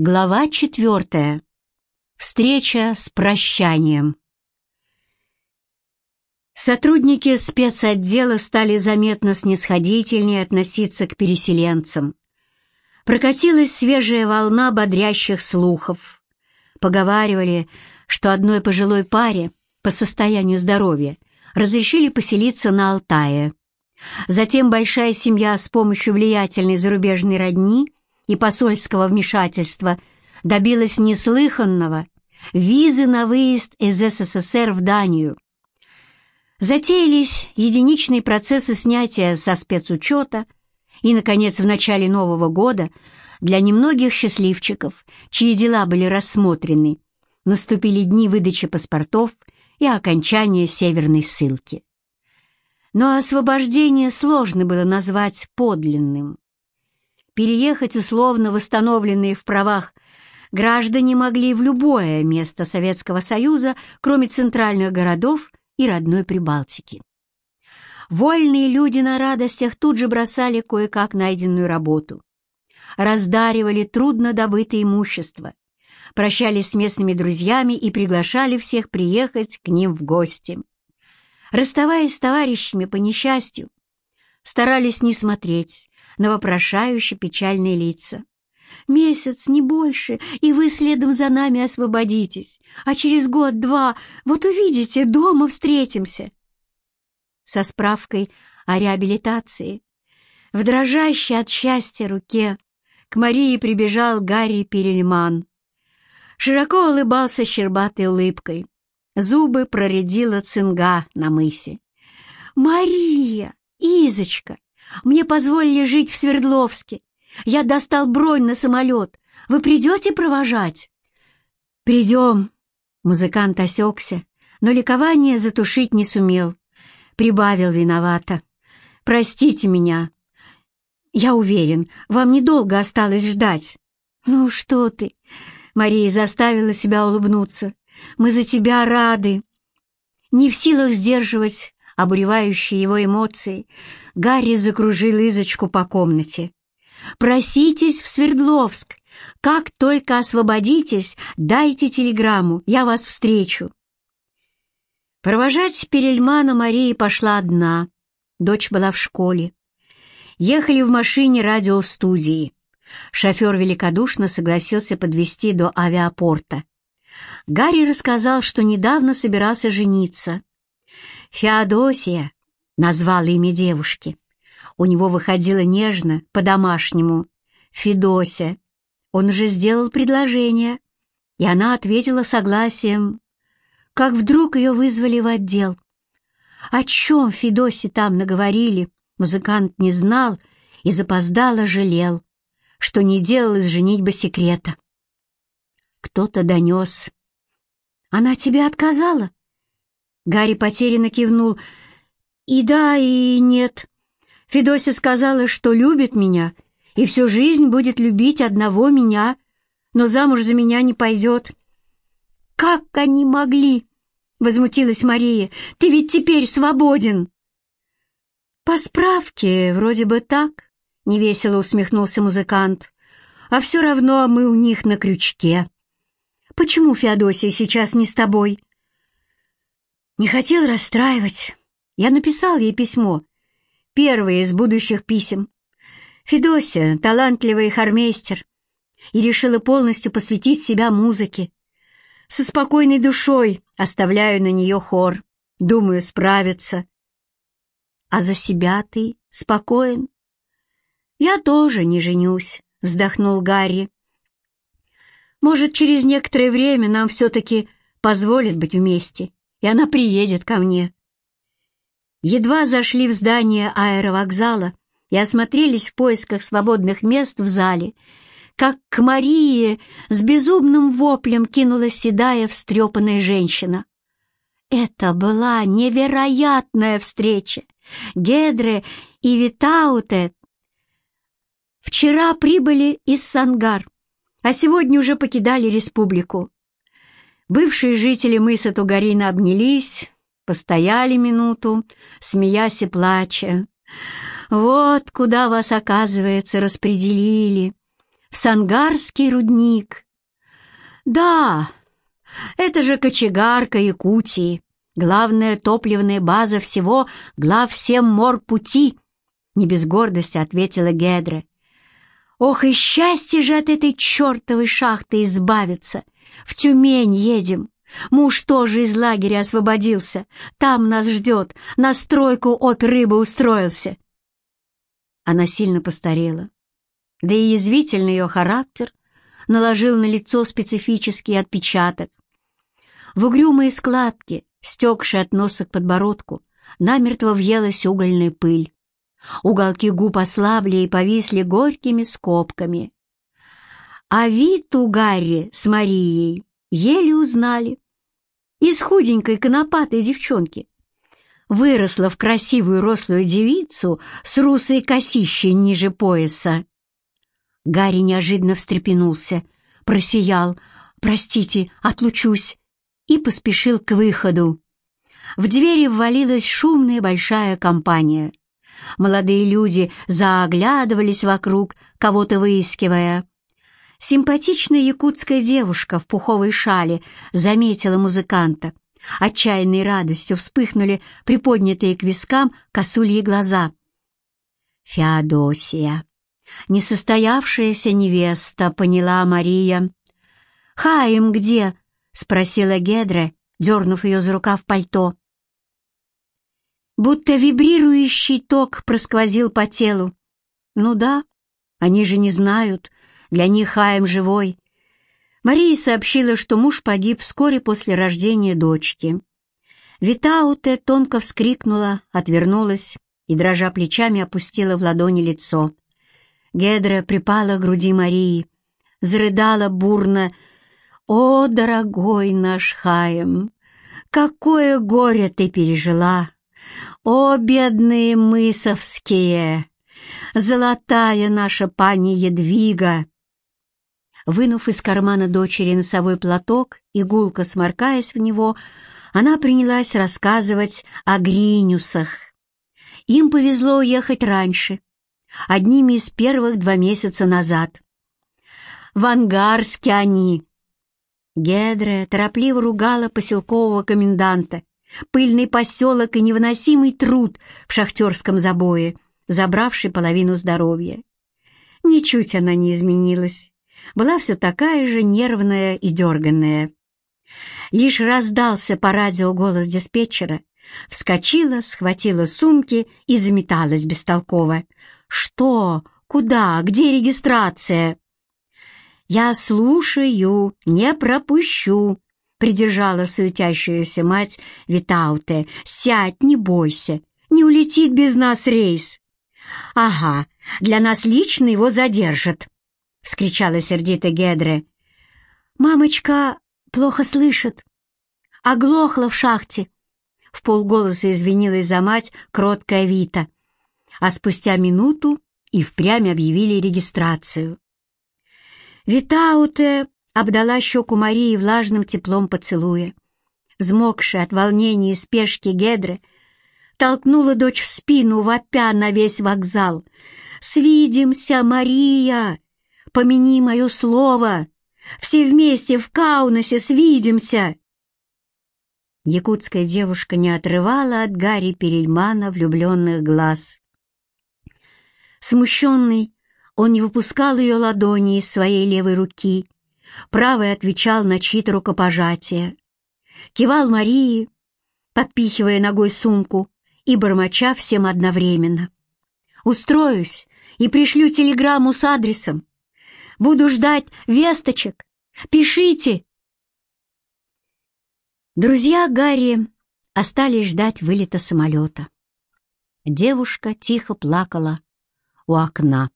Глава четвертая. Встреча с прощанием. Сотрудники спецотдела стали заметно снисходительнее относиться к переселенцам. Прокатилась свежая волна бодрящих слухов. Поговаривали, что одной пожилой паре по состоянию здоровья разрешили поселиться на Алтае. Затем большая семья с помощью влиятельной зарубежной родни – и посольского вмешательства добилась неслыханного визы на выезд из СССР в Данию. Затеялись единичные процессы снятия со спецучета и, наконец, в начале Нового года для немногих счастливчиков, чьи дела были рассмотрены, наступили дни выдачи паспортов и окончания северной ссылки. Но освобождение сложно было назвать подлинным переехать условно восстановленные в правах граждане могли в любое место Советского Союза, кроме центральных городов и родной Прибалтики. Вольные люди на радостях тут же бросали кое-как найденную работу, раздаривали трудно добытое имущество, прощались с местными друзьями и приглашали всех приехать к ним в гости. Расставаясь с товарищами по несчастью, старались не смотреть на вопрошающие печальные лица. «Месяц, не больше, и вы следом за нами освободитесь, а через год-два, вот увидите, дома встретимся». Со справкой о реабилитации, в дрожащей от счастья руке, к Марии прибежал Гарри Перельман. Широко улыбался щербатой улыбкой. Зубы проредила цинга на мысе. «Мария! Изочка! Мне позволили жить в Свердловске. Я достал бронь на самолет. Вы придете провожать?» «Придем». Музыкант осекся, но ликование затушить не сумел. Прибавил виновато. «Простите меня. Я уверен, вам недолго осталось ждать». «Ну что ты?» Мария заставила себя улыбнуться. «Мы за тебя рады». Не в силах сдерживать обуревающие его эмоции, Гарри закружил Изочку по комнате. «Проситесь в Свердловск. Как только освободитесь, дайте телеграмму, я вас встречу». Провожать Перельмана Мария пошла одна. Дочь была в школе. Ехали в машине радиостудии. Шофер великодушно согласился подвезти до авиапорта. Гарри рассказал, что недавно собирался жениться. Феодосия назвал имя девушки. У него выходило нежно, по-домашнему. Федося. Он уже сделал предложение, и она ответила согласием. Как вдруг ее вызвали в отдел. О чем Федосе там наговорили, музыкант не знал и запоздало жалел, что не делал из женитьбы секрета. Кто-то донес. «Она тебе отказала?» Гарри потерянно кивнул. И да, и нет. Федося сказала, что любит меня и всю жизнь будет любить одного меня, но замуж за меня не пойдет. «Как они могли?» — возмутилась Мария. «Ты ведь теперь свободен!» «По справке, вроде бы так», — невесело усмехнулся музыкант. «А все равно мы у них на крючке. Почему Феодосия сейчас не с тобой?» «Не хотел расстраивать. Я написал ей письмо, первое из будущих писем. Федося — талантливый хормейстер, и решила полностью посвятить себя музыке. Со спокойной душой оставляю на нее хор, думаю, справится. А за себя ты спокоен? Я тоже не женюсь, вздохнул Гарри. Может, через некоторое время нам все-таки позволят быть вместе, и она приедет ко мне. Едва зашли в здание аэровокзала и осмотрелись в поисках свободных мест в зале, как к Марии с безумным воплем кинулась седая встрепанная женщина. Это была невероятная встреча. Гедре и Витауте вчера прибыли из Сангар, а сегодня уже покидали республику. Бывшие жители мыса Тугарина обнялись, Постояли минуту, смеясь и плача. «Вот куда вас, оказывается, распределили. в Сангарский рудник. Да, это же кочегарка Якутии, главная топливная база всего глав всем морпути, не без гордости ответила Гедра. Ох, и счастье же от этой чертовой шахты избавиться! В Тюмень едем. Муж тоже из лагеря освободился. Там нас ждет, на стройку опер-рыба устроился. Она сильно постарела. Да и язвительный ее характер наложил на лицо специфический отпечаток. В угрюмые складки, стекшие от носа к подбородку, намертво въелась угольная пыль. Уголки губ ослабли и повисли горькими скобками. А вид у Гарри с Марией еле узнали. Из худенькой конопатой девчонки выросла в красивую рослую девицу с русой косищей ниже пояса. Гарри неожиданно встрепенулся, просиял «Простите, отлучусь» и поспешил к выходу. В двери ввалилась шумная большая компания. Молодые люди заоглядывались вокруг, кого-то выискивая. Симпатичная якутская девушка в пуховой шале заметила музыканта. Отчаянной радостью вспыхнули приподнятые к вискам косульи глаза. «Феодосия, несостоявшаяся невеста», — поняла Мария. «Хаим где?» — спросила Гедра, дернув ее за рукав пальто. Будто вибрирующий ток просквозил по телу. «Ну да, они же не знают, для них Хаим живой. Мария сообщила, что муж погиб вскоре после рождения дочки. Витауте тонко вскрикнула, отвернулась и, дрожа плечами, опустила в ладони лицо. Гедра припала к груди Марии, зарыдала бурно. «О, дорогой наш Хаим, какое горе ты пережила! О, бедные мысовские! Золотая наша пани Едвига!» Вынув из кармана дочери носовой платок и сморкаясь в него, она принялась рассказывать о Гринюсах. Им повезло уехать раньше, одними из первых два месяца назад. В Ангарске они. Гедре торопливо ругала поселкового коменданта, пыльный поселок и невыносимый труд в шахтерском забое, забравший половину здоровья. Ничуть она не изменилась была все такая же нервная и дерганная. Лишь раздался по радио голос диспетчера, вскочила, схватила сумки и заметалась бестолково. «Что? Куда? Где регистрация?» «Я слушаю, не пропущу», — придержала суетящуюся мать Витауте. «Сядь, не бойся, не улетит без нас рейс». «Ага, для нас лично его задержат», — вскричала сердито Гедре. «Мамочка плохо слышит. Оглохла в шахте!» В полголоса извинилась за мать кроткая Вита, а спустя минуту и впрямь объявили регистрацию. Витауте обдала щеку Марии влажным теплом поцелуя. Взмокшая от волнения и спешки Гедре толкнула дочь в спину, вопя на весь вокзал. «Свидимся, Мария! Помяни мое слово! Все вместе в Каунасе свидимся!» Якутская девушка не отрывала от Гарри Перельмана влюбленных глаз. Смущенный, он не выпускал ее ладони из своей левой руки, правый отвечал на чьи-то рукопожатия. Кивал Марии, подпихивая ногой сумку и бормоча всем одновременно. «Устроюсь и пришлю телеграмму с адресом. Буду ждать весточек. Пишите!» Друзья Гарри остались ждать вылета самолета. Девушка тихо плакала у окна.